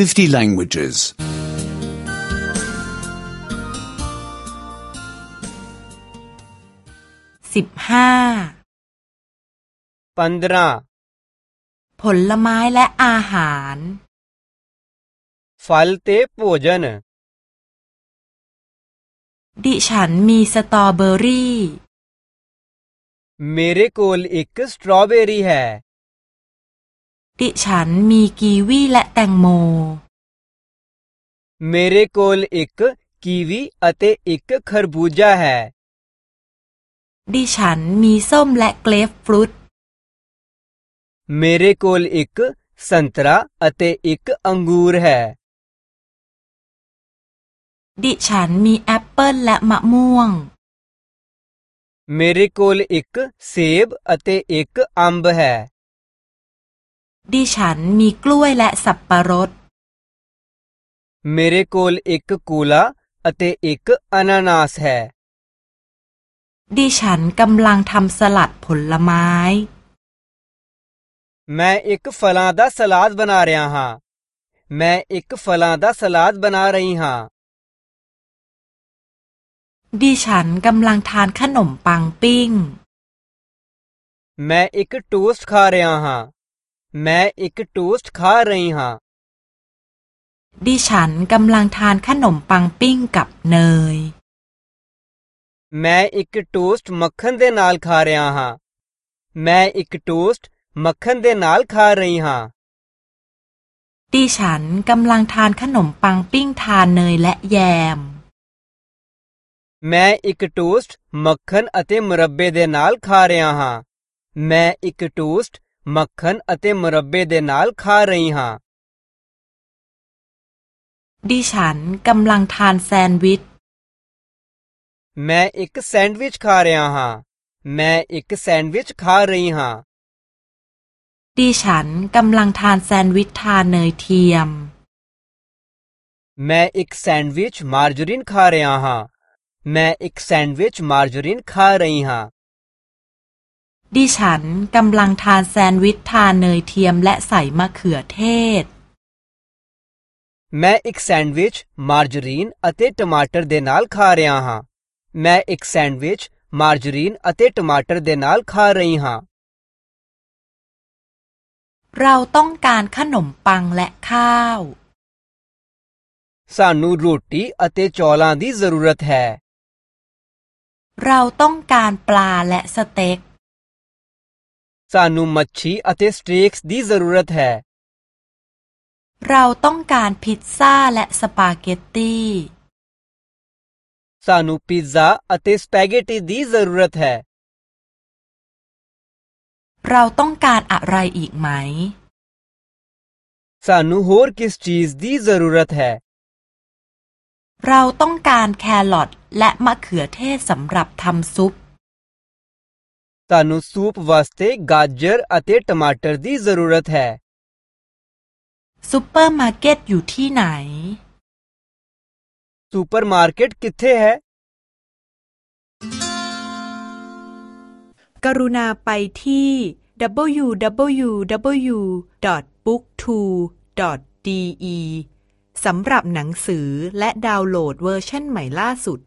50 languages. สิบห้า पंद्रह ผลไม้และอาหาร फल ते भोजन ดิฉันมีสตรอเบอรี่ मेरे कोल एक स्ट्रॉबेरी है ดิฉันมีกีวีและแตงโม मेरे कोल एक कीवी अते एक खरबूजा है ดิฉันมีส้มและเกรฟฟรุต मेरे कोल एक संतरा अते एक अंगूर है ดิฉันมีแอปเปิลและมะม่วง मेरे कोल एक सेब अते एक अंब है ดิฉันมีกล้วยและสับปะรด मेरे कोल एक क ู ल ाอ ਤ ੇ ਇੱਕ ਅਨਾਨਾਸ เฮดิฉันกำลังทำสลัดผลไม้ ਮੈਂ ਇੱਕ ਫ ลਾด ਦਾ ਸਲਾਦ ਬਣਾ ਰਿਹਾ ਹਾਂ ਮੈਂ ਇੱਕ ਫ าਾਂ ਦਾ ਸਲਾਦ ਬਣਾ ਰਹੀ ਹ ਾดิฉันกำลังทานขนมปังปิ้ง ਮੈਂ ਇੱਕ ਟੋਸਟ ਖਾ ਰਿਹਾ ਹਾਂ मैं एक टोस्ट खा रही हां ดิฉันกำลังทานขนมปังปิ้งกับเนย मैं एक टोस्ट मक्खन दे नाल खा रहा हां मैं एक टोस्ट मक्खन दे नाल खा रही हां ดิฉันกำลังทานขนมปังปิ้งทานเนยและแยม ਮੈਂ ਇੱਕ ਟੋਸਟ ਮੱਖਣ ਅਤੇ ਮੁਰੱਬੇ ਦੇ ਨਾਲ ਖਾ ਰਿਹਾ ਹਾਂ ਮੈਂ ਇੱਕ ਟੋਸਟ ਮੱਖਣ ਅਤੇ ਮੁਰੱਬੇ ਦੇ ਨਾਲ ਖਾ ਰਹੀ ਹਾਂ ดิฉันกำลังทานแซนด์วิช मैं एक सैंडविच खा रहा हां मैं एक सैंडविच खा रही हां ดิฉันกำลังทานแซนด์วิชทานเนยเทียม मैं एक सैंडविच मार्जरीन खा रहा हां मैं एक सैंडविच मार्जरीन खा रही हां ดิฉันกำลังทานแซนด์วิช ทานเนยเทียมและใส่มะเขือเทศ แม่อีกแซนด์วิช มาร์จารีนอแตะทอมาเตอร์เดนัลข้าเรียห์แม่อีกแซนด์วิชมาร์จารีนอแตะทอมาเตอร์เดนัลข้าเรียห์เราต้องการขนมปังและข้าวซานูโรตีแตะชอลันดีจรุรัตเฮเราต้องการปลาและสเต็ก ਸਾਨੂੰ ਮੱਛੀ ਅਤੇ ਸਟੇਕਸ ਦੀ ਜ਼ਰੂਰਤ ਹੈ เราต้องการพิซซ่าและสปาเกตตี ਸ านੂพิซซ่าอ ਤ ต ਸ ਪ ੈ ਗ ੇตตีੀดีจੂ ਰ ਤ ตੈเราต้องการอะไรอีกไหมซานุฮอร์กิสชีสดีจร਼รੂ ਰ เราต้องการแครอทและมะเขือเทศสำหรับทำซุป ਤੁਹਾਨੂੰ ਸੂਪ ਵਾਸਤੇ ਗਾਜਰ ਅਤੇ ਟਮਾਟਰ ਦੀ ਜ਼ਰੂਰਤ ਹੈ ซูเปอร์มาร์เก็ตอยู่ที่ไหน सुपरमार्केट किथे है กรุณาไปที่ www.booktwo.de สำหรับหนังสือและดาวน์โหลดเวอร์ชันใหม่ล่าสุด